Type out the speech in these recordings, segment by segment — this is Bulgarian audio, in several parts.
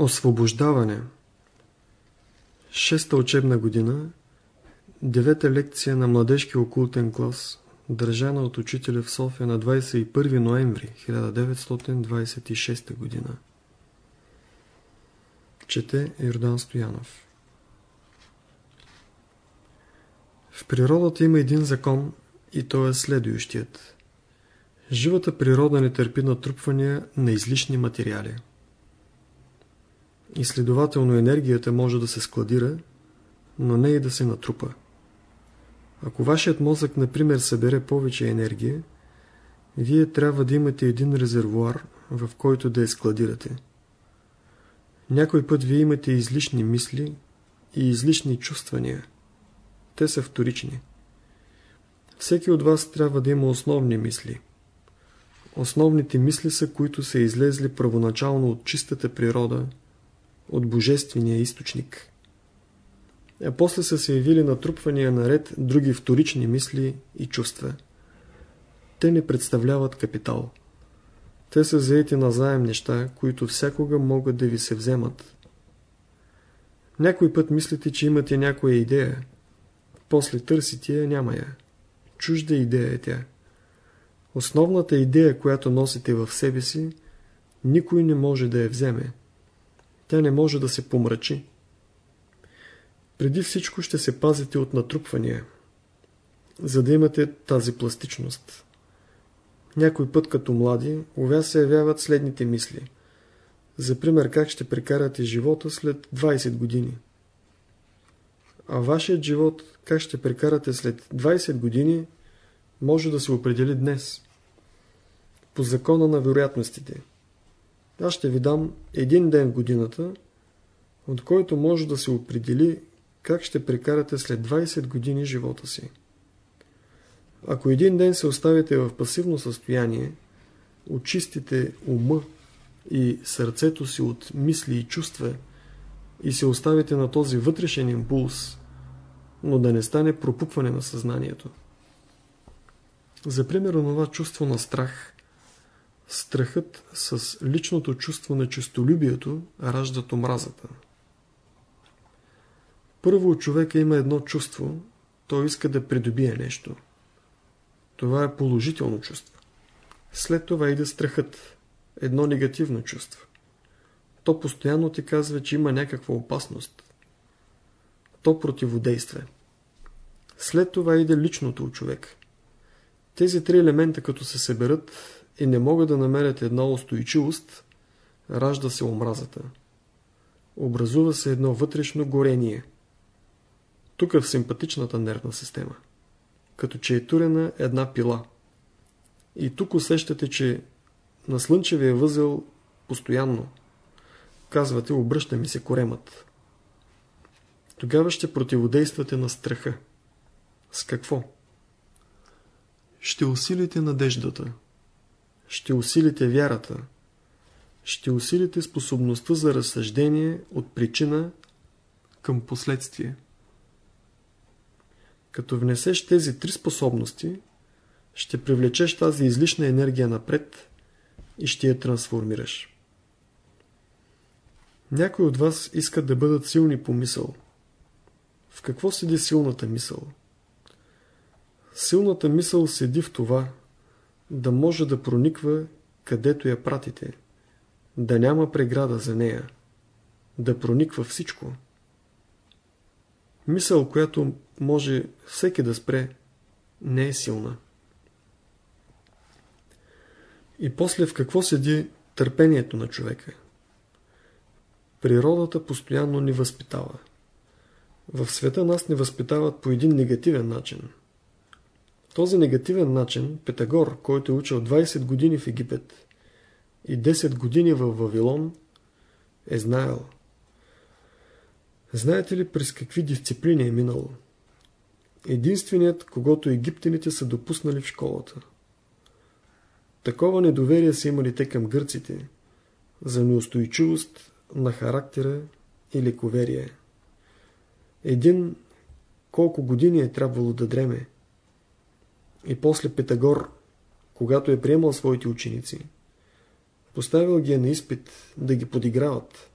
Освобождаване Шеста учебна година Девета лекция на младежки окултен клас държана от учителя в София на 21 ноември 1926 година Чете Йордан Стоянов В природата има един закон и то е следующият. Живата природа не търпи натрупвания на излишни материали. И следователно енергията може да се складира, но не и да се натрупа. Ако вашият мозък, например, събере повече енергия, вие трябва да имате един резервуар, в който да я складирате. Някой път вие имате излишни мисли и излишни чувствания. Те са вторични. Всеки от вас трябва да има основни мисли. Основните мисли са, които са излезли първоначално от чистата природа, от божествения източник. А после са се явили натрупвания наред други вторични мисли и чувства. Те не представляват капитал. Те са заети на заем неща, които всякога могат да ви се вземат. Някой път мислите, че имате някоя идея. После търсите я, няма я. Чужда идея е тя. Основната идея, която носите в себе си, никой не може да я вземе. Тя не може да се помрачи. Преди всичко ще се пазите от натрупвания, за да имате тази пластичност. Някой път като млади, вас се явяват следните мисли. За пример, как ще прекарате живота след 20 години. А вашият живот, как ще прекарате след 20 години, може да се определи днес. По закона на вероятностите. Аз ще ви дам един ден в годината, от който може да се определи как ще прекарате след 20 години живота си. Ако един ден се оставите в пасивно състояние, очистите ума и сърцето си от мисли и чувства и се оставите на този вътрешен импулс, но да не стане пропупване на съзнанието. За пример, това чувство на страх. Страхът с личното чувство на честолюбието раждат омразата. Първо човека има едно чувство, той иска да придобие нещо. Това е положително чувство. След това иде страхът, едно негативно чувство. То постоянно ти казва, че има някаква опасност. То противодейства. След това иде личното у човек. Тези три елемента като се съберат и не могат да намерят една устойчивост, ражда се омразата. Образува се едно вътрешно горение. Тук в симпатичната нервна система. Като че е турена една пила. И тук усещате, че на слънчевия възел постоянно. Казвате, обръща ми се коремът. Тогава ще противодействате на страха. С какво? Ще усилите надеждата. Ще усилите вярата. Ще усилите способността за разсъждение от причина към последствие. Като внесеш тези три способности, ще привлечеш тази излишна енергия напред и ще я трансформираш. Някои от вас искат да бъдат силни по мисъл. В какво седи силната мисъл? Силната мисъл седи в това, да може да прониква където я пратите, да няма преграда за нея, да прониква всичко. Мисъл, която може всеки да спре, не е силна. И после в какво седи търпението на човека? Природата постоянно ни възпитава. В света нас ни възпитават по един негативен начин – този негативен начин Питагор, който е учил 20 години в Египет и 10 години в Вавилон, е знаел. Знаете ли през какви дисциплини е минал? Единственият, когато египтяните са допуснали в школата. Такова недоверие са имали те към гърците, за неустойчивост на характера и лековерие. Един колко години е трябвало да дреме, и после Питагор, когато е приемал своите ученици, поставил ги е на изпит да ги подиграват.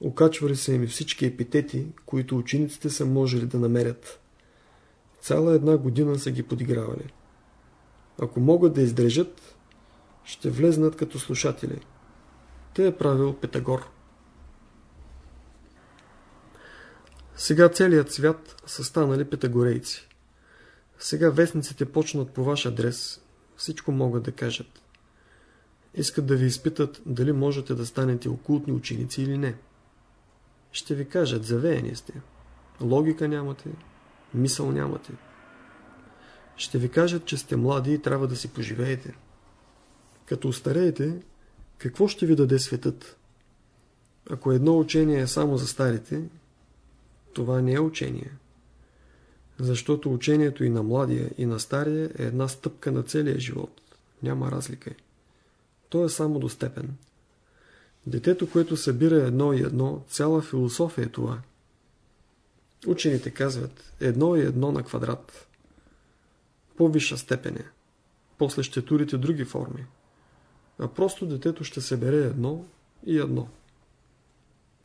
Окачвали са им всички епитети, които учениците са можели да намерят. Цяла една година са ги подигравали. Ако могат да издържат, ще влезнат като слушатели. Те е правил Петагор. Сега целият свят са станали петагорейци. Сега вестниците почнат по ваш адрес. Всичко могат да кажат. Искат да ви изпитат дали можете да станете окултни ученици или не. Ще ви кажат, завеяни сте. Логика нямате, мисъл нямате. Ще ви кажат, че сте млади и трябва да си поживеете. Като устареете, какво ще ви даде светът? Ако едно учение е само за старите, това не е учение. Защото учението и на младия, и на стария е една стъпка на целия живот. Няма разлика. То е само до степен. Детето, което събира едно и едно, цяла философия е това. Учените казват едно и едно на квадрат. По-висша степен е. После ще турите други форми. А просто детето ще събере едно и едно.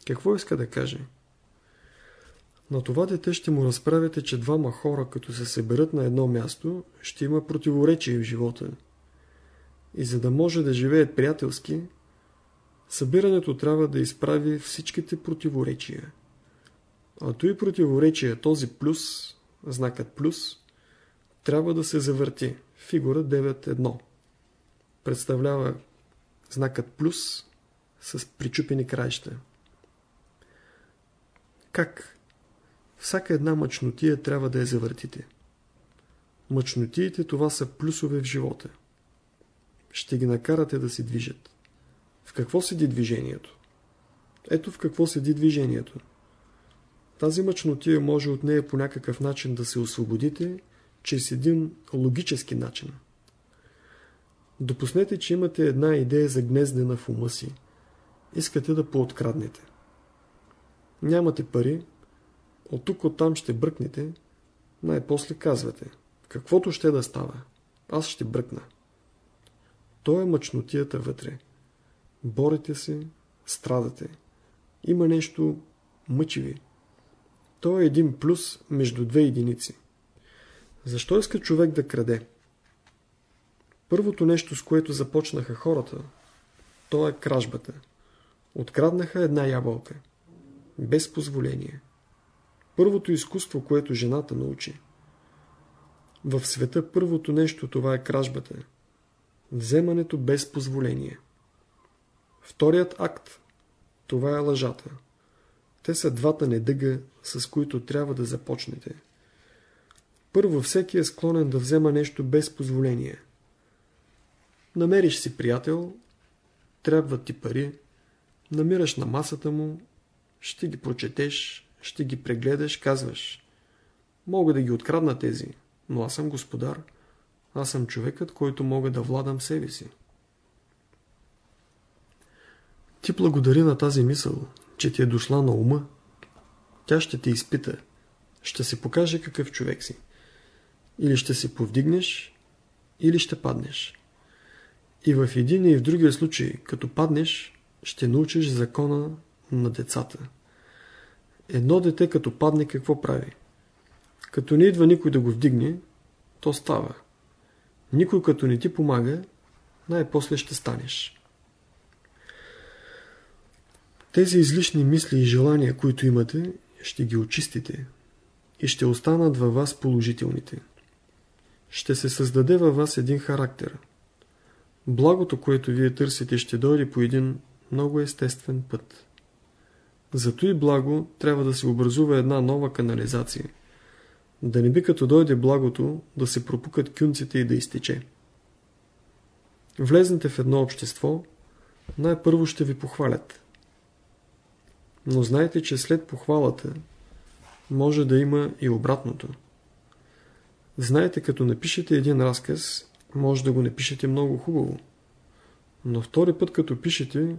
Какво иска да каже? На това дете ще му разправите, че двама хора, като се съберат на едно място, ще има противоречие в живота. И за да може да живеят приятелски, събирането трябва да изправи всичките противоречия. А той противоречие, този плюс, знакът плюс, трябва да се завърти. Фигура 9.1 представлява знакът плюс с причупени краища. Как? Всяка една мъчнотия трябва да я завъртите. Мъчнотиите това са плюсове в живота. Ще ги накарате да се движат. В какво седи движението? Ето в какво седи движението. Тази мъчнотия може от нея по някакъв начин да се освободите, чрез един логически начин. Допуснете, че имате една идея за гнездена в ума си. Искате да пооткраднете. Нямате пари, от тук оттам ще бръкнете, най-после казвате, каквото ще да става, аз ще бръкна. То е мъчнотията вътре. Борите се, страдате. Има нещо мъчи ви. То е един плюс между две единици. Защо иска човек да краде? Първото нещо, с което започнаха хората, то е кражбата. Откраднаха една ябълка. Без позволение. Първото изкуство, което жената научи. В света първото нещо това е кражбата. Вземането без позволение. Вторият акт това е лъжата. Те са двата недъга, с които трябва да започнете. Първо всеки е склонен да взема нещо без позволение. Намериш си приятел, трябват ти пари, намираш на масата му, ще ги прочетеш, ще ги прегледаш, казваш. Мога да ги открадна тези, но аз съм господар. Аз съм човекът, който мога да владам себе си. Ти благодари на тази мисъл, че ти е дошла на ума. Тя ще те изпита, ще се покаже какъв човек си. Или ще се повдигнеш, или ще паднеш. И в един и в другия случай, като паднеш, ще научиш закона на децата. Едно дете като падне какво прави? Като не идва никой да го вдигне, то става. Никой като не ти помага, най-после ще станеш. Тези излишни мисли и желания, които имате, ще ги очистите и ще останат във вас положителните. Ще се създаде във вас един характер. Благото, което вие търсите, ще дойде по един много естествен път. Зато и благо трябва да се образува една нова канализация. Да не би като дойде благото да се пропукат кюнците и да изтече. Влезнете в едно общество, най-първо ще ви похвалят. Но знайте, че след похвалата може да има и обратното. Знаете, като напишете един разказ, може да го напишете много хубаво. Но втори път, като пишете,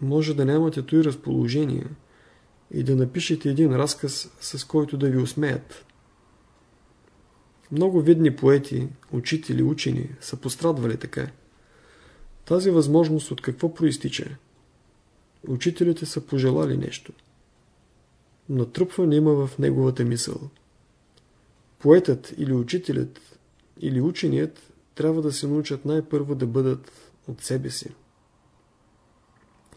може да нямате той разположение – и да напишете един разказ, с който да ви усмеят. Много видни поети, учители, учени са пострадвали така. Тази възможност от какво проистича? учителите са пожелали нещо. Натрупване има в неговата мисъл. Поетът или учителят или ученият трябва да се научат най-първо да бъдат от себе си.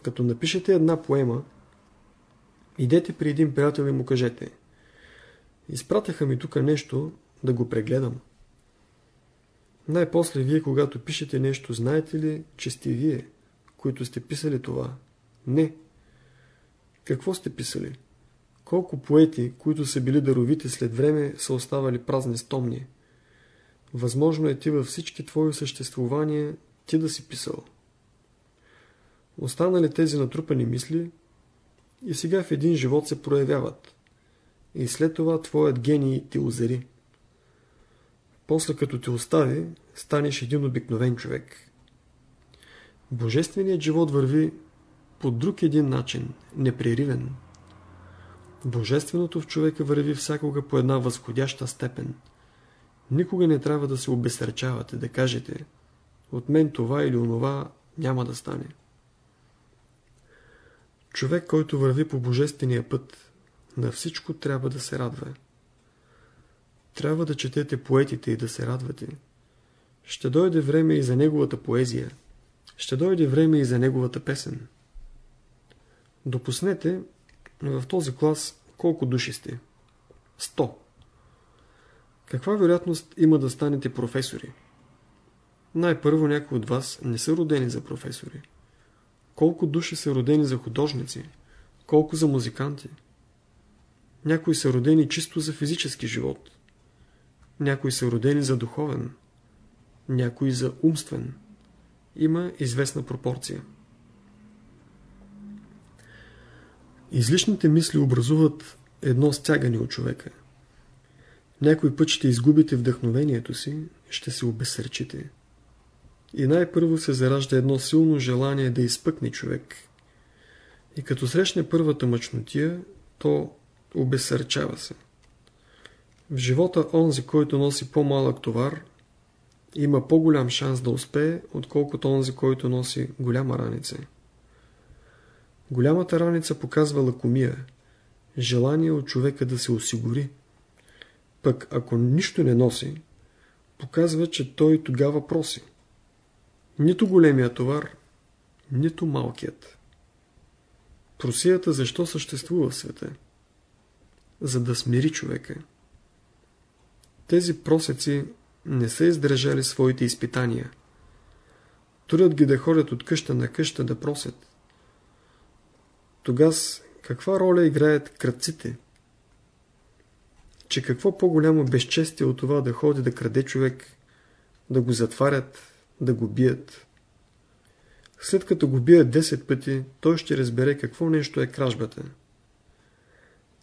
Като напишете една поема, идете при един приятел и му кажете Изпратаха ми тук нещо да го прегледам. Най-после вие, когато пишете нещо, знаете ли, че сте вие, които сте писали това? Не. Какво сте писали? Колко поети, които са били даровити след време, са оставали празни стомни? Възможно е ти във всички твои съществувания ти да си писал. Останали тези натрупани мисли и сега в един живот се проявяват. И след това твоят гений ти озари. После като те остави, станеш един обикновен човек. Божественият живот върви по друг един начин, непреривен. Божественото в човека върви всякога по една възходяща степен. Никога не трябва да се обесърчавате, да кажете от мен това или онова няма да стане. Човек, който върви по божествения път, на всичко трябва да се радва. Трябва да четете поетите и да се радвате. Ще дойде време и за неговата поезия. Ще дойде време и за неговата песен. Допуснете в този клас колко души сте? Сто. Каква вероятност има да станете професори? Най-първо някои от вас не са родени за професори. Колко души са родени за художници? Колко за музиканти? Някои са родени чисто за физически живот. Някои са родени за духовен. Някои за умствен. Има известна пропорция. Излишните мисли образуват едно стягане от човека. Някой път ще изгубите вдъхновението си, ще се обесърчите. И най-първо се заражда едно силно желание да изпъкне човек. И като срещне първата мъчнотия, то обесърчава се. В живота онзи, който носи по-малък товар, има по-голям шанс да успее, отколкото онзи, който носи голяма раница. Голямата раница показва лакомия, желание от човека да се осигури. Пък ако нищо не носи, показва, че той тогава проси. Нито големия товар, нито малкият. Просията защо съществува в света? За да смири човека. Тези просеци не са издържали своите изпитания. Трудят ги да ходят от къща на къща да просят. Тогас каква роля играят кръците? Че какво по-голямо безчестие от това да ходи да краде човек, да го затварят, да го бият. След като го бият 10 пъти, той ще разбере какво нещо е кражбата.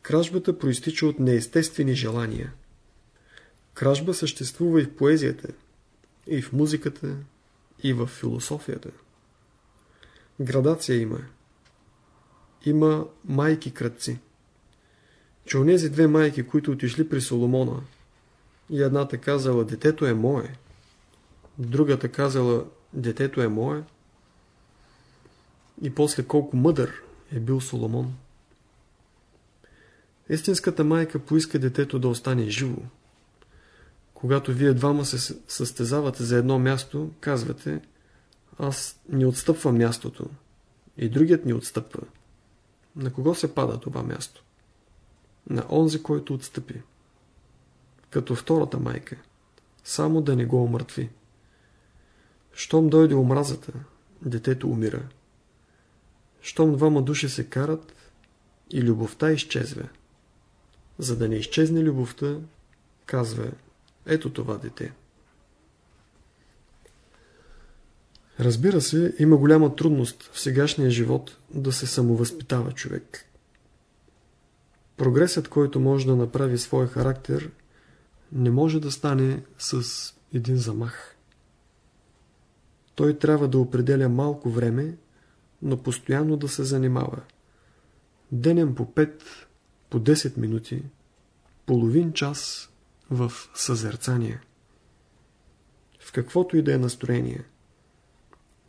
Кражбата проистича от неестествени желания. Кражба съществува и в поезията, и в музиката, и в философията. Градация има. Има майки кръци. Че онези две майки, които отишли при Соломона, и едната казала, детето е мое, другата казала, детето е мое, и после колко мъдър е бил Соломон. Истинската майка поиска детето да остане живо. Когато вие двама се състезавате за едно място, казвате, аз не отстъпвам мястото. И другият ни отстъпва. На кого се пада това място? На онзи, който отстъпи. Като втората майка. Само да не го омъртви. Щом дойде омразата, детето умира. Щом двама души се карат и любовта изчезва. За да не изчезне любовта, казва, ето това дете. Разбира се, има голяма трудност в сегашния живот да се самовъзпитава човек. Прогресът, който може да направи своя характер, не може да стане с един замах. Той трябва да определя малко време, но постоянно да се занимава. Денем по 5, по 10 минути, половин час в съзерцание. В каквото и да е настроение.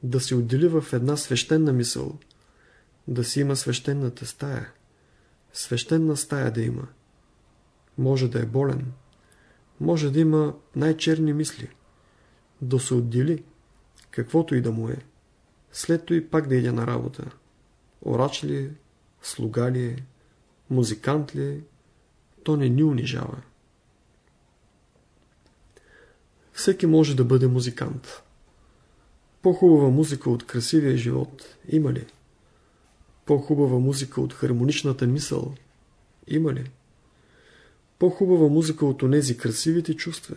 Да се отдели в една свещена мисъл, да си има свещената стая. Свещена стая да има. Може да е болен. Може да има най-черни мисли. Да се отдели, каквото и да му е. След и пак да иде на работа. Орач ли е, слуга ли е, музикант ли е, то не ни унижава. Всеки може да бъде музикант. По-хубава музика от красивия живот има ли? По-хубава музика от хармоничната мисъл има ли? По-хубава музика от онези красивите чувства?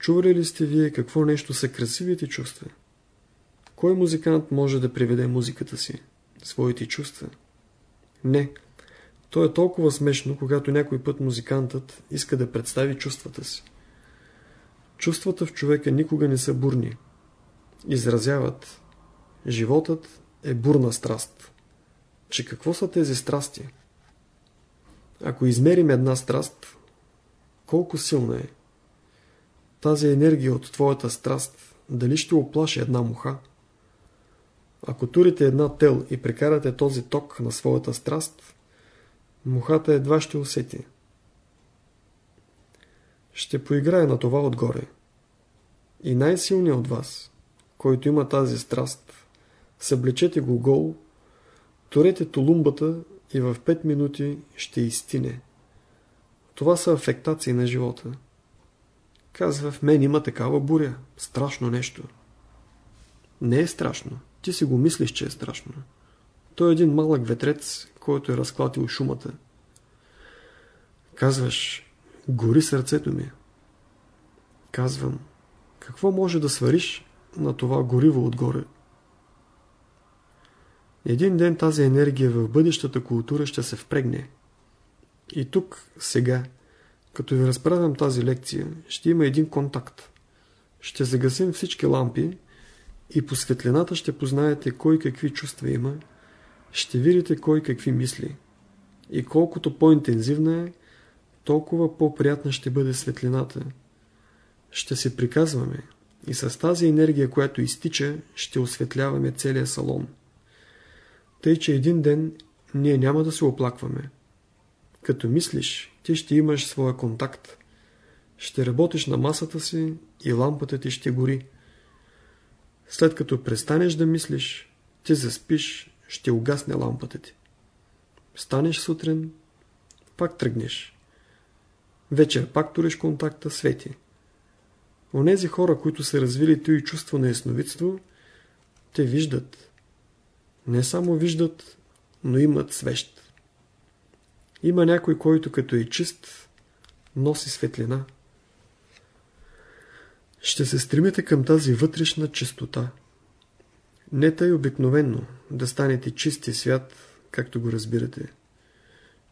Чували ли сте вие какво нещо са красивите чувства? Кой музикант може да приведе музиката си, своите чувства? Не. То е толкова смешно, когато някой път музикантът иска да представи чувствата си. Чувствата в човека никога не са бурни. Изразяват. Животът е бурна страст. Че какво са тези страсти? Ако измерим една страст, колко силна е? Тази енергия от твоята страст, дали ще оплаши една муха? Ако турите една тел и прекарате този ток на своята страст, мухата едва ще усети. Ще поиграе на това отгоре. И най-силният от вас, който има тази страст, съблечете го гол, турете тулумбата и в 5 минути ще изтине. Това са афектации на живота. Казва, в мен има такава буря. Страшно нещо. Не е страшно. Ти си го мислиш, че е страшно. Той е един малък ветрец, който е разклатил шумата. Казваш, гори сърцето ми. Казвам, какво може да свариш на това гориво отгоре? Един ден тази енергия в бъдещата култура ще се впрегне. И тук, сега, като ви разправям тази лекция, ще има един контакт. Ще загасим всички лампи и по светлината ще познаете кой какви чувства има, ще видите кой какви мисли. И колкото по-интензивна е, толкова по-приятна ще бъде светлината. Ще се приказваме и с тази енергия, която изтича, ще осветляваме целия салон. Тъй, че един ден ние няма да се оплакваме. Като мислиш, ти ще имаш своя контакт. Ще работиш на масата си и лампата ти ще гори. След като престанеш да мислиш, ти заспиш, ще угасне лампата ти. Станеш сутрин, пак тръгнеш. Вечер пак туриш контакта, свети. Онези хора, които са развили той чувство на ясновидство, те виждат. Не само виждат, но имат свещ. Има някой, който като е чист, носи светлина. Ще се стремите към тази вътрешна чистота. Не тъй обикновенно да станете чисти свят, както го разбирате.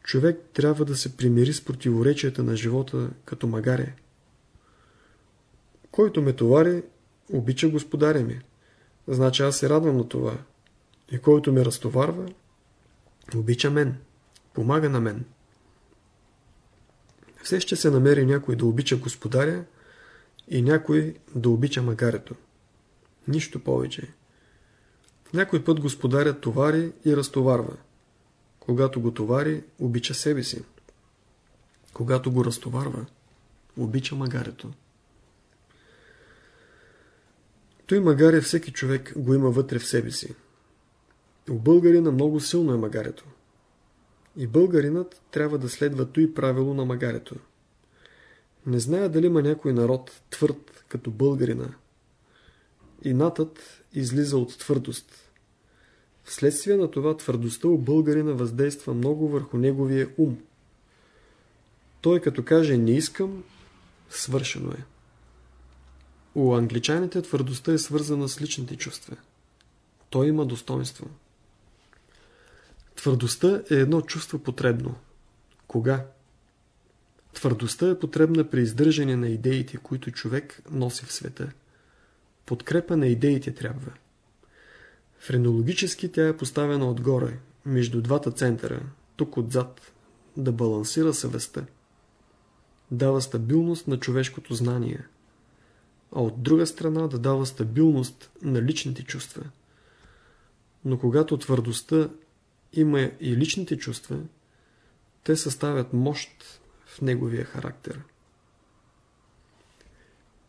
Човек трябва да се примири с противоречията на живота като магаре. Който ме товари, обича господаря ми. Значи аз се радвам на това. И който ме разтоварва, обича мен. Помага на мен. Все ще се намери някой да обича господаря и някой да обича магарето. Нищо повече. Някой път господарят товари и разтоварва. Когато го товари, обича себе си. Когато го разтоварва, обича магарето. Той магаре всеки човек го има вътре в себе си. У българина много силно е магарето. И българинът трябва да следва той правило на магарето. Не зная дали има някой народ твърд като българина. Инатът излиза от твърдост. Вследствие на това твърдостта у българина въздейства много върху неговия ум. Той като каже не искам, свършено е. У англичаните твърдостта е свързана с личните чувства. Той има достоинство. Твърдостта е едно чувство потребно. Кога? Твърдостта е потребна при издържане на идеите, които човек носи в света. Подкрепа на идеите трябва. Френологически тя е поставена отгоре, между двата центъра, тук отзад, да балансира съвестта. Дава стабилност на човешкото знание, а от друга страна да дава стабилност на личните чувства. Но когато твърдостта има и личните чувства, те съставят мощ в неговия характер.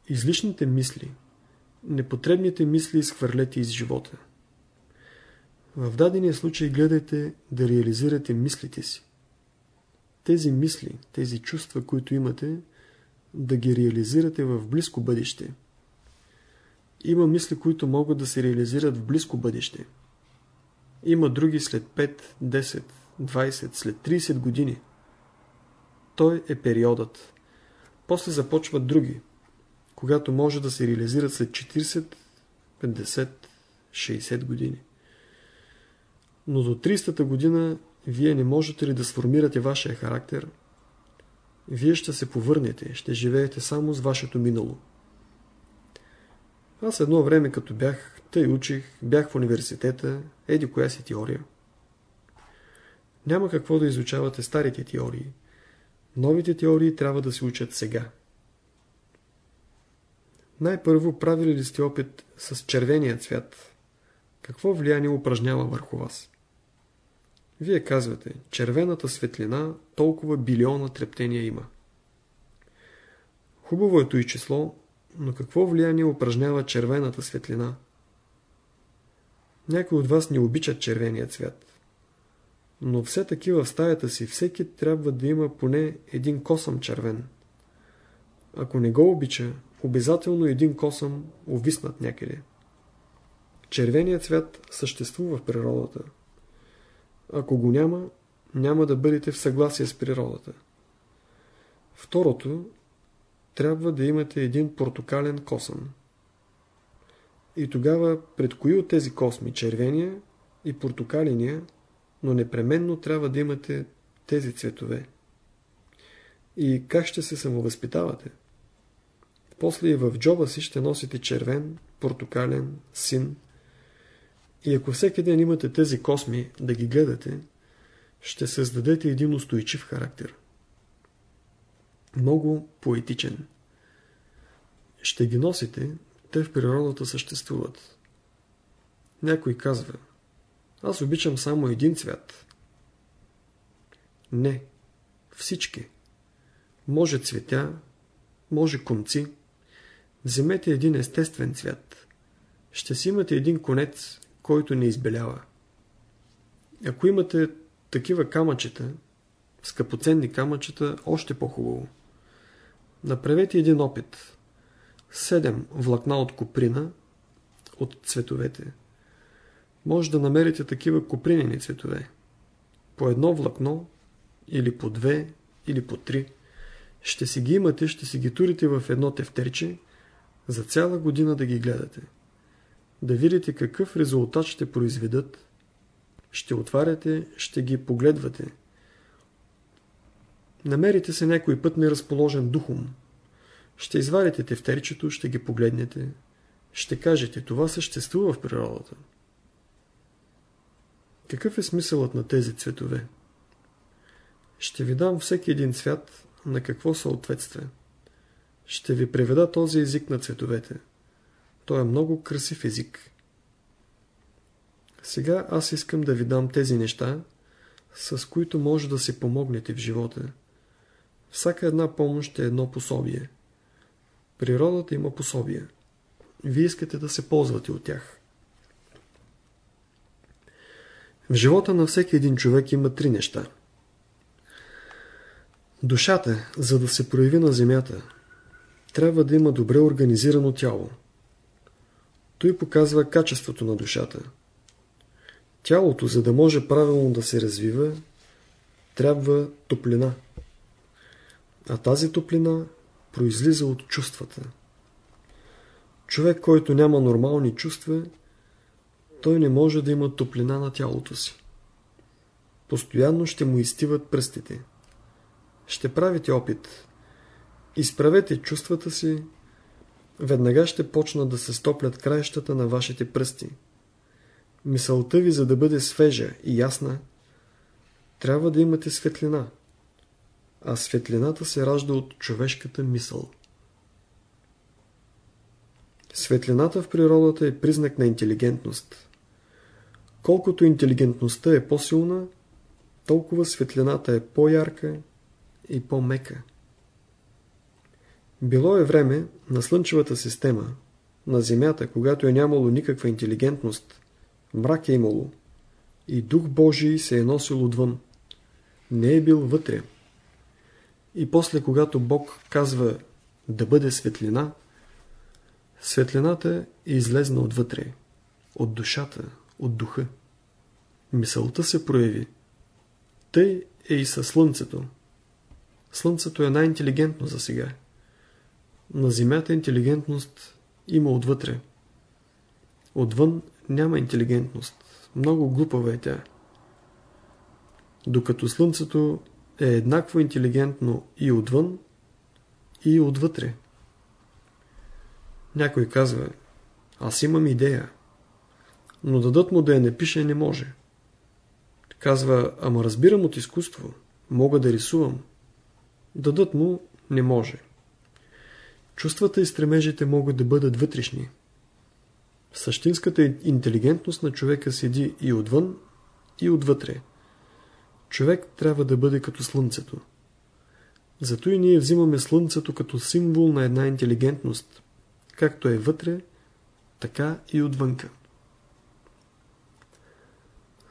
Излишните мисли, непотребните мисли изхвърлете из живота. В дадения случай гледайте да реализирате мислите си. Тези мисли, тези чувства, които имате, да ги реализирате в близко бъдеще. Има мисли, които могат да се реализират в близко бъдеще. Има други след 5, 10, 20, след 30 години. Той е периодът. После започват други, когато може да се реализират след 40, 50, 60 години. Но до 300-та година вие не можете ли да сформирате вашия характер? Вие ще се повърнете, ще живеете само с вашето минало. Аз едно време като бях, тъй учих, бях в университета, еди коя си теория. Няма какво да изучавате старите теории. Новите теории трябва да се учат сега. Най-първо правили ли сте опит с червения цвят? Какво влияние упражнява върху вас? Вие казвате, червената светлина толкова билиона трептения има. Хубаво е и число, но какво влияние упражнява червената светлина? Някои от вас не обичат червения цвят. Но все таки в стаята си всеки трябва да има поне един косъм червен. Ако не го обича, обязателно един косъм увиснат някъде. Червеният цвят съществува в природата. Ако го няма, няма да бъдете в съгласие с природата. Второто, трябва да имате един портокален косъм. И тогава пред кои от тези косми, червения и портокаления, но непременно трябва да имате тези цветове. И как ще се самовъзпитавате? После и в джоба си ще носите червен, портокален, син. И ако всеки ден имате тези косми да ги гледате, ще създадете един устойчив характер. Много поетичен. Ще ги носите, те в природата съществуват. Някой казва, аз обичам само един цвят. Не, всички. Може цветя, може конци. Вземете един естествен цвят. Ще си имате един конец, който не избелява. Ако имате такива камъчета, скъпоценни камъчета, още по-хубаво. Направете един опит. Седем влакна от куприна, от цветовете. Може да намерите такива купринени цветове. По едно влакно, или по две, или по три. Ще си ги имате, ще си ги турите в едно тефтерче, за цяла година да ги гледате. Да видите какъв резултат ще произведат. Ще отваряте, ще ги погледвате. Намерите се някой път неразположен духом. Ще извадите тефтерчето, ще ги погледнете. Ще кажете, това съществува в природата. Какъв е смисълът на тези цветове? Ще ви дам всеки един цвят на какво съответства. Ще ви преведа този език на цветовете. Той е много красив език. Сега аз искам да ви дам тези неща, с които може да се помогнете в живота. Всяка една помощ е едно пособие. Природата има пособия. Вие искате да се ползвате от тях. В живота на всеки един човек има три неща. Душата, за да се прояви на земята, трябва да има добре организирано тяло. Той показва качеството на душата. Тялото, за да може правилно да се развива, трябва топлина. А тази топлина произлиза от чувствата. Човек, който няма нормални чувства, той не може да има топлина на тялото си. Постоянно ще му изтиват пръстите. Ще правите опит. Изправете чувствата си, веднага ще почнат да се стоплят краищата на вашите пръсти. Мисълта ви, за да бъде свежа и ясна, трябва да имате светлина. А светлината се ражда от човешката мисъл. Светлината в природата е признак на интелигентност. Колкото интелигентността е по-силна, толкова светлината е по-ярка и по-мека. Било е време на Слънчевата система, на Земята, когато е нямало никаква интелигентност, мрак е имало и Дух Божий се е носил отвън. Не е бил вътре. И после, когато Бог казва да бъде светлина, светлината е излезна отвътре, от душата, от духа. Мисълта се прояви. Тъй е и със Слънцето. Слънцето е най-интелигентно за сега. На Земята интелигентност има отвътре. Отвън няма интелигентност. Много глупава е тя. Докато Слънцето е еднакво интелигентно и отвън, и отвътре. Някой казва, аз имам идея, но дадат му да я не пише не може. Казва, ама разбирам от изкуство, мога да рисувам. Дадат му не може. Чувствата и стремежите могат да бъдат вътрешни. Същинската интелигентност на човека седи и отвън, и отвътре. Човек трябва да бъде като Слънцето. Зато и ние взимаме Слънцето като символ на една интелигентност, както е вътре, така и отвънка.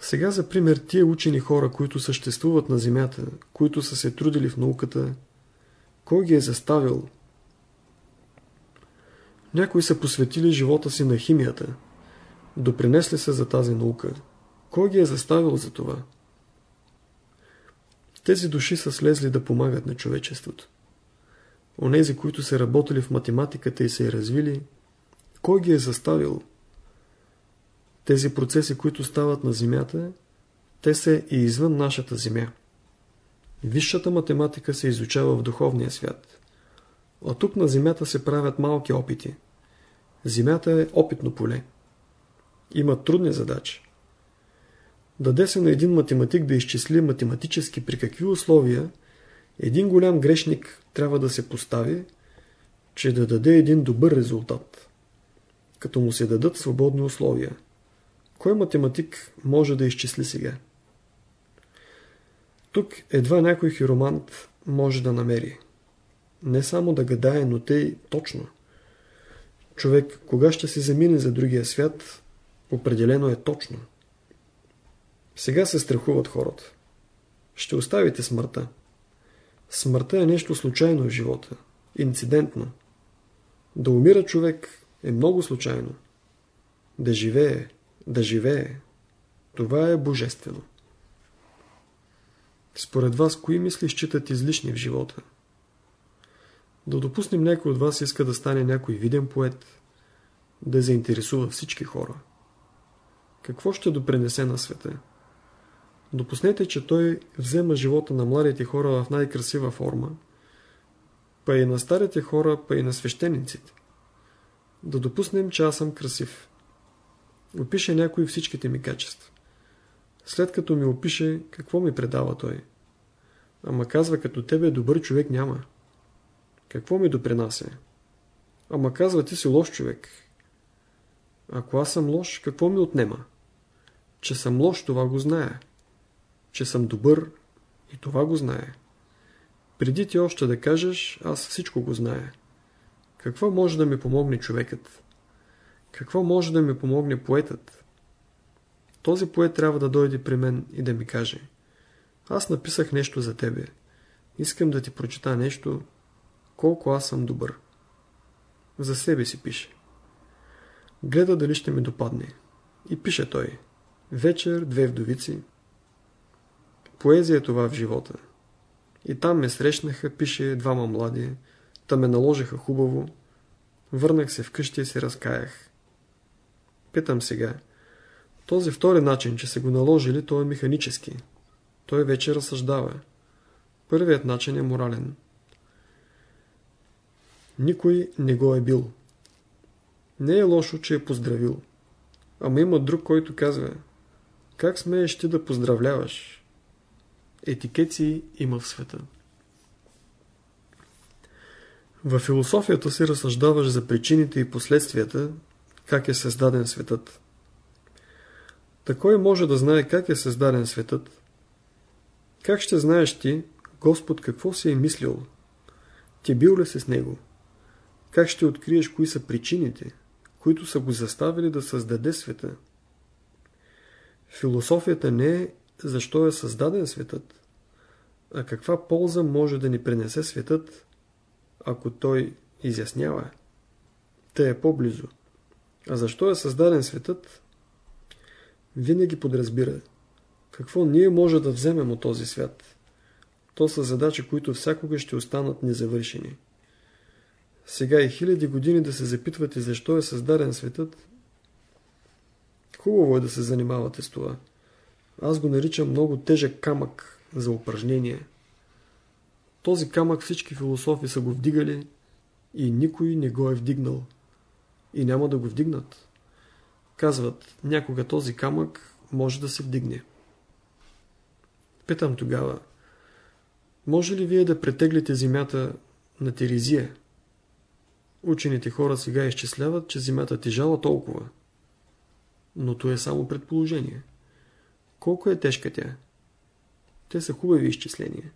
Сега за пример тия учени хора, които съществуват на Земята, които са се трудили в науката, кой ги е заставил? Някои са посветили живота си на химията, допринесли се за тази наука. Кой ги е заставил за това? Тези души са слезли да помагат на човечеството. Онези, които са работили в математиката и са я развили, кой ги е заставил? Тези процеси, които стават на Земята, те са и извън нашата Земя. Висшата математика се изучава в духовния свят. А тук на Земята се правят малки опити. Земята е опитно поле. Има трудни задачи. Даде се на един математик да изчисли математически при какви условия един голям грешник трябва да се постави, че да даде един добър резултат, като му се дадат свободни условия. Кой математик може да изчисли сега? Тук едва някой хиромант може да намери. Не само да гадае, но те и точно. Човек, кога ще се замине за другия свят, определено е точно. Сега се страхуват хората. Ще оставите смъртта. Смъртта е нещо случайно в живота. Инцидентно. Да умира човек е много случайно. Да живее, да живее. Това е божествено. Според вас, кои мисли считат излишни в живота? Да допуснем някой от вас иска да стане някой виден поет, да заинтересува всички хора. Какво ще допренесе на света? Допуснете, че той взема живота на младите хора в най-красива форма, па и на старите хора, па и на свещениците. Да допуснем, че аз съм красив. Опише някой всичките ми качества. След като ми опише, какво ми предава той? Ама казва, като тебе добър човек няма. Какво ми допринася? Ама казва, ти си лош човек. Ако аз съм лош, какво ми отнема? Че съм лош, това го зная че съм добър и това го знае. Преди ти още да кажеш, аз всичко го знае. Какво може да ми помогне човекът? Какво може да ми помогне поетът? Този поет трябва да дойде при мен и да ми каже Аз написах нещо за тебе. Искам да ти прочита нещо, колко аз съм добър. За себе си пише. Гледа дали ще ми допадне. И пише той. Вечер, две вдовици, Поезия е това в живота. И там ме срещнаха, пише двама млади, та ме наложиха хубаво. Върнах се вкъщи и се разкаях. Питам сега. Този втори начин, че се го наложили, той е механически. Той вече разсъждава. Първият начин е морален. Никой не го е бил. Не е лошо, че е поздравил. Ама има друг, който казва Как смееш ти да поздравляваш? Етикети има в света. В философията си разсъждаваш за причините и последствията, как е създаден светът. Такой може да знае как е създаден светът. Как ще знаеш ти, Господ какво си е мислил? Ти бил ли си с Него? Как ще откриеш кои са причините, които са го заставили да създаде света? Философията не е защо е създаден светът, а каква полза може да ни принесе светът, ако той изяснява. Те е по-близо. А защо е създаден светът? Винаги подразбира. Какво ние може да вземем от този свят? То са задачи, които всякога ще останат незавършени. Сега и хиляди години да се запитвате защо е създаден светът. Хубаво е да се занимавате с това. Аз го наричам много тежък камък за упражнение. Този камък всички философи са го вдигали и никой не го е вдигнал. И няма да го вдигнат. Казват, някога този камък може да се вдигне. Питам тогава, може ли вие да претеглите земята на Терезия? Учените хора сега изчисляват, че земята тежала толкова. Но то е само предположение. Колко е тежка тя? Те са хубави изчисления.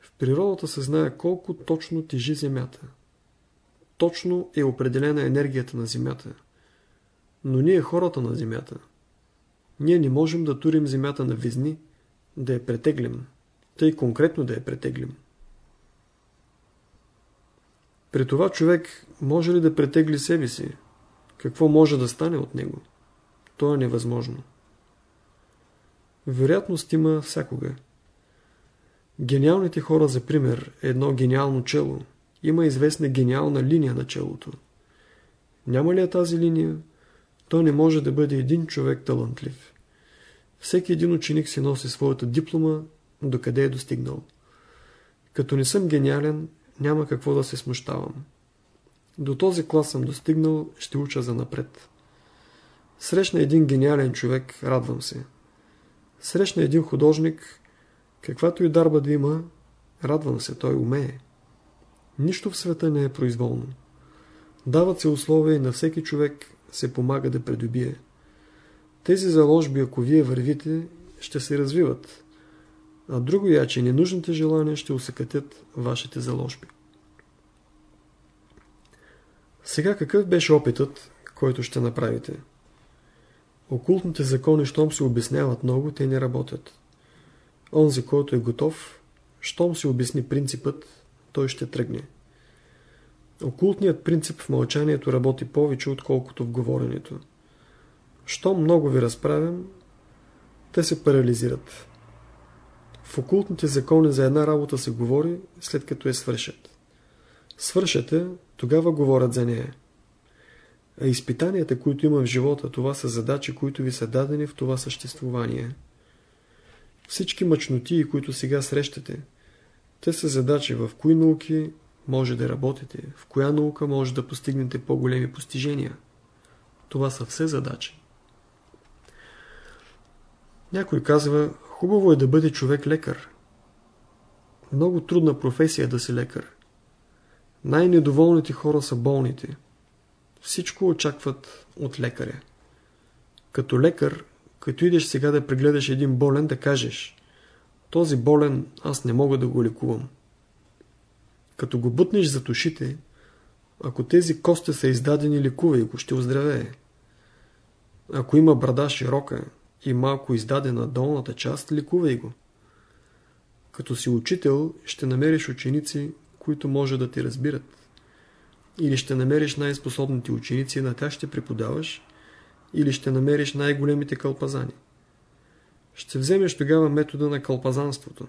В природата се знае колко точно тежи земята. Точно е определена енергията на земята. Но ние хората на земята. Ние не можем да турим земята на везни, да я претеглим, тъй конкретно да я претеглим. При това човек може ли да претегли себе си? Какво може да стане от него? То е невъзможно. Вероятност има всякога. Гениалните хора, за пример, едно гениално чело. Има известна гениална линия на челото. Няма ли е тази линия, то не може да бъде един човек талантлив. Всеки един ученик си носи своята диплома, докъде е достигнал. Като не съм гениален, няма какво да се смущавам. До този клас съм достигнал, ще уча за напред. Срещна един гениален човек, радвам се. Срещна един художник, каквато и дарба да има, радвам се, той умее. Нищо в света не е произволно. Дават се условия и на всеки човек се помага да придобие. Тези заложби, ако вие вървите, ще се развиват, а друго я, че ненужните желания ще усъкатят вашите заложби. Сега какъв беше опитът, който ще направите? Окултните закони, щом се обясняват много, те не работят. Онзи, който е готов, щом се обясни принципът, той ще тръгне. Окултният принцип в мълчанието работи повече, отколкото в говоренето. Щом много ви разправям, те се парализират. В окултните закони за една работа се говори, след като е свършат. Свършате, тогава говорят за нея. Изпитанията, които има в живота, това са задачи, които ви са дадени в това съществувание. Всички мъчноти, които сега срещате, те са задачи в кои науки може да работите, в коя наука може да постигнете по-големи постижения. Това са все задачи. Някой казва, хубаво е да бъде човек лекар. Много трудна професия е да си лекар. Най-недоволните хора са болните. Всичко очакват от лекаря. Като лекар, като идеш сега да прегледаш един болен, да кажеш този болен аз не мога да го лекувам. Като го бутнеш за ушите, ако тези кости са издадени, лекувай го, ще оздравее. Ако има брада широка и малко издадена долната част, лекувай го. Като си учител, ще намериш ученици, които може да ти разбират. Или ще намериш най-способните ученици, на тях ще преподаваш, или ще намериш най-големите кълпазани. Ще вземеш тогава метода на кълпазанството.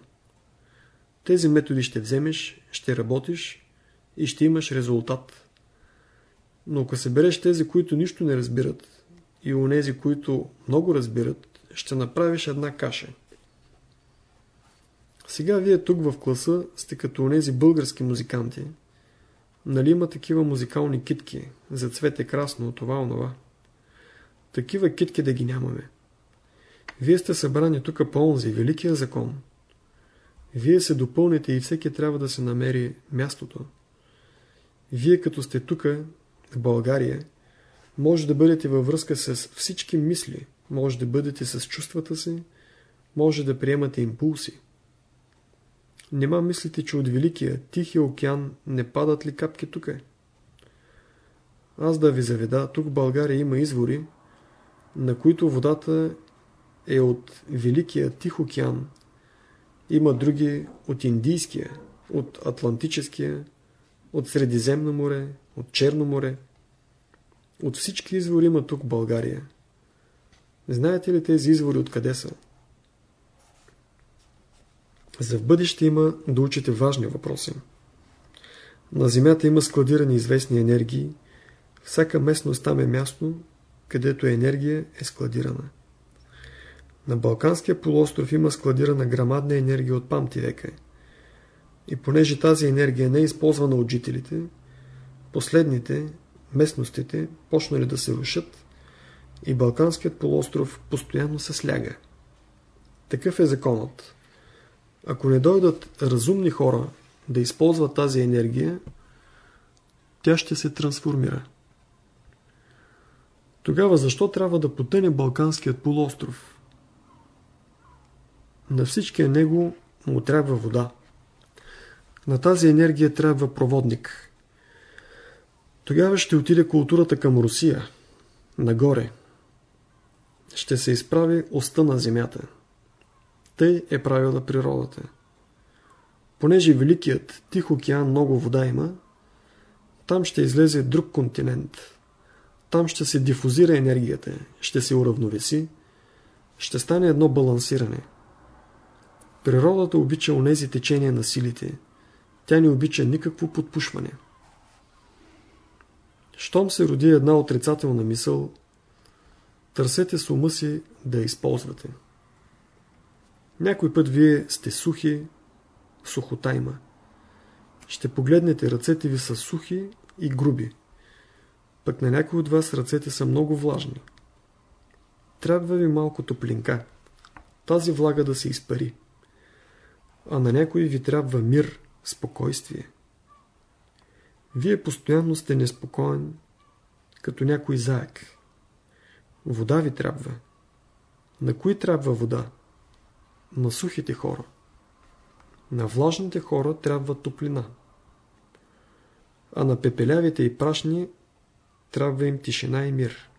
Тези методи ще вземеш, ще работиш и ще имаш резултат. Но ако се береш тези, които нищо не разбират и нези, които много разбират, ще направиш една каша. Сега вие тук в класа сте като онези български музиканти. Нали има такива музикални китки, за цвете красно, това, онова. Такива китки да ги нямаме. Вие сте събрани тук по онзи, великия закон. Вие се допълните и всеки трябва да се намери мястото. Вие като сте тук, в България, може да бъдете във връзка с всички мисли, може да бъдете с чувствата си, може да приемате импулси. Нема мислите, че от Великия Тихия океан не падат ли капки тук? Аз да ви заведа, тук в България има извори, на които водата е от Великия Тих океан. Има други от Индийския, от Атлантическия, от Средиземно море, от Черно море. От всички извори има тук България. Знаете ли тези извори откъде са? За в бъдеще има да учите важни въпроси. На Земята има складирани известни енергии. Всяка местност там е място, където енергия е складирана. На Балканския полуостров има складирана грамадна енергия от памти века. И понеже тази енергия не е използвана от жителите, последните, местностите, почнали да се рушат и Балканският полуостров постоянно се сляга. Такъв е законът. Ако не дойдат разумни хора да използват тази енергия, тя ще се трансформира. Тогава защо трябва да потъне Балканският полуостров? На всичкия него му трябва вода. На тази енергия трябва проводник. Тогава ще отиде културата към Русия, нагоре. Ще се изправи оста на земята. Тъй е правила природата. Понеже Великият Тих океан много вода има, там ще излезе друг континент. Там ще се дифузира енергията, ще се уравновеси, ще стане едно балансиране. Природата обича онези течения на силите. Тя не обича никакво подпушване. Щом се роди една отрицателна мисъл, търсете с ума си да я използвате. Някой път вие сте сухи, сухота има. Ще погледнете ръцете ви са сухи и груби. Пък на някой от вас ръцете са много влажни. Трябва ви малко топлинка. Тази влага да се изпари. А на някой ви трябва мир, спокойствие. Вие постоянно сте неспокоен, като някой заек. Вода ви трябва. На кои трябва вода? На сухите хора. На влажните хора трябва топлина. А на пепелявите и прашни трябва им тишина и мир.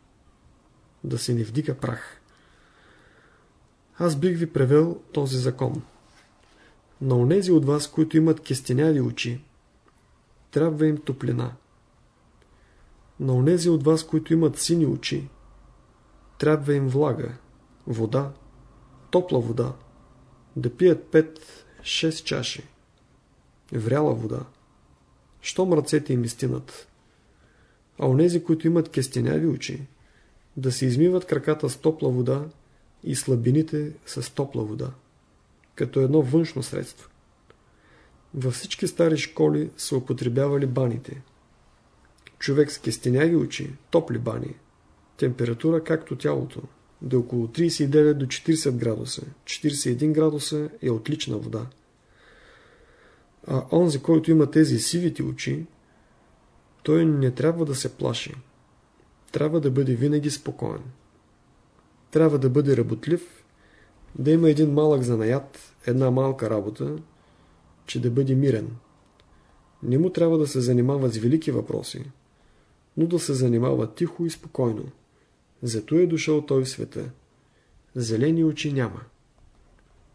Да се не вдига прах. Аз бих ви превел този закон. На онези от вас, които имат кестеняви очи, трябва им топлина. На онези от вас, които имат сини очи, трябва им влага, вода, топла вода, да пият 5-6 чаши. Вряла вода. Щом ръцете им изтинат. А онези, които имат кестеняви очи, да се измиват краката с топла вода и слабините с топла вода, като едно външно средство. Във всички стари школи са употребявали баните. Човек с кестеняви очи, топли бани, температура както тялото, до около 39 до 40 градуса. 41 градуса е отлична вода. А онзи, който има тези сивите очи, той не трябва да се плаши. Трябва да бъде винаги спокоен. Трябва да бъде работлив, да има един малък занаят, една малка работа, че да бъде мирен. Не му трябва да се занимава с велики въпроси, но да се занимава тихо и спокойно. Зато е дошъл той в света. Зелени очи няма.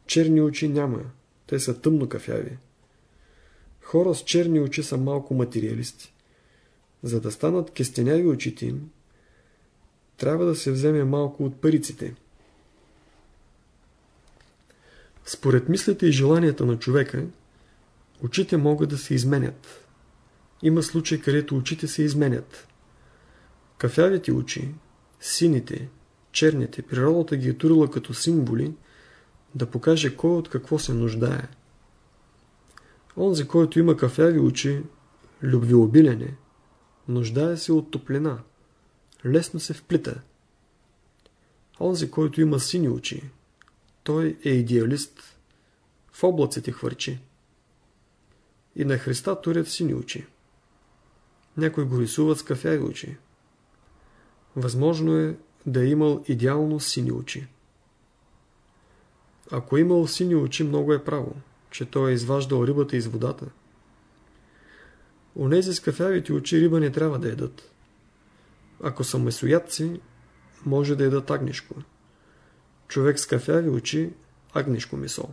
Черни очи няма. Те са тъмно кафяви. Хора с черни очи са малко материалисти. За да станат кестеняви очите им, трябва да се вземе малко от париците. Според мислите и желанията на човека, очите могат да се изменят. Има случаи, където очите се изменят. Кафявите очи, сините, черните, природата ги е турила като символи, да покаже кой от какво се нуждае. Онзи, който има кафяви очи, любвеобилен е, нуждае се от топлина, лесно се вплита. Онзи, който има сини очи, той е идеалист, в облаците хвърчи. И на Христа турят сини очи. Някой го рисуват с кафяви очи. Възможно е да е имал идеално сини очи. Ако е имал сини очи, много е право, че той е изваждал рибата из водата. Онези с кафявите очи риба не трябва да едат. Ако са месоядци, може да едат агнешко. Човек с кафяви очи – агнешко месо.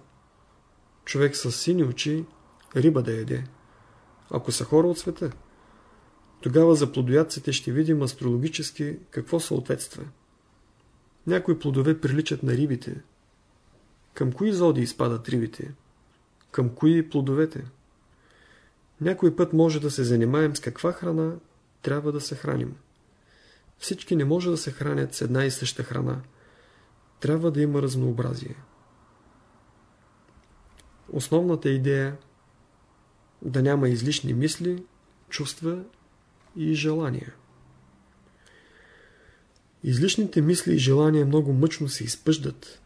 Човек с сини очи – риба да еде. Ако са хора от света, тогава за плодоядците ще видим астрологически какво съответства. Някои плодове приличат на рибите. Към кои зоди изпадат рибите? Към кои плодовете? Някой път може да се занимаем с каква храна трябва да се храним. Всички не може да се хранят с една и съща храна. Трябва да има разнообразие. Основната идея е да няма излишни мисли, чувства и желания. Излишните мисли и желания много мъчно се изпъждат.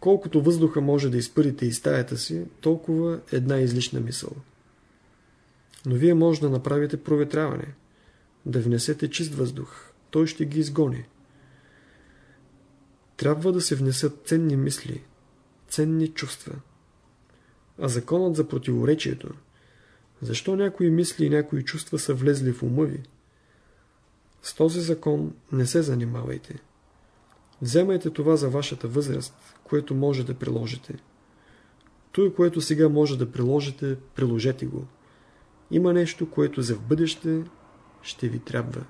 Колкото въздуха може да изпърите из стаята си, толкова една излишна мисъл. Но вие може да направите проветряване, да внесете чист въздух, той ще ги изгони. Трябва да се внесат ценни мисли, ценни чувства. А законът за противоречието, защо някои мисли и някои чувства са влезли в ума ви? С този закон не се занимавайте. Вземайте това за вашата възраст, което може да приложите. Той, което сега може да приложите, приложете го. Има нещо, което за в бъдеще ще ви трябва.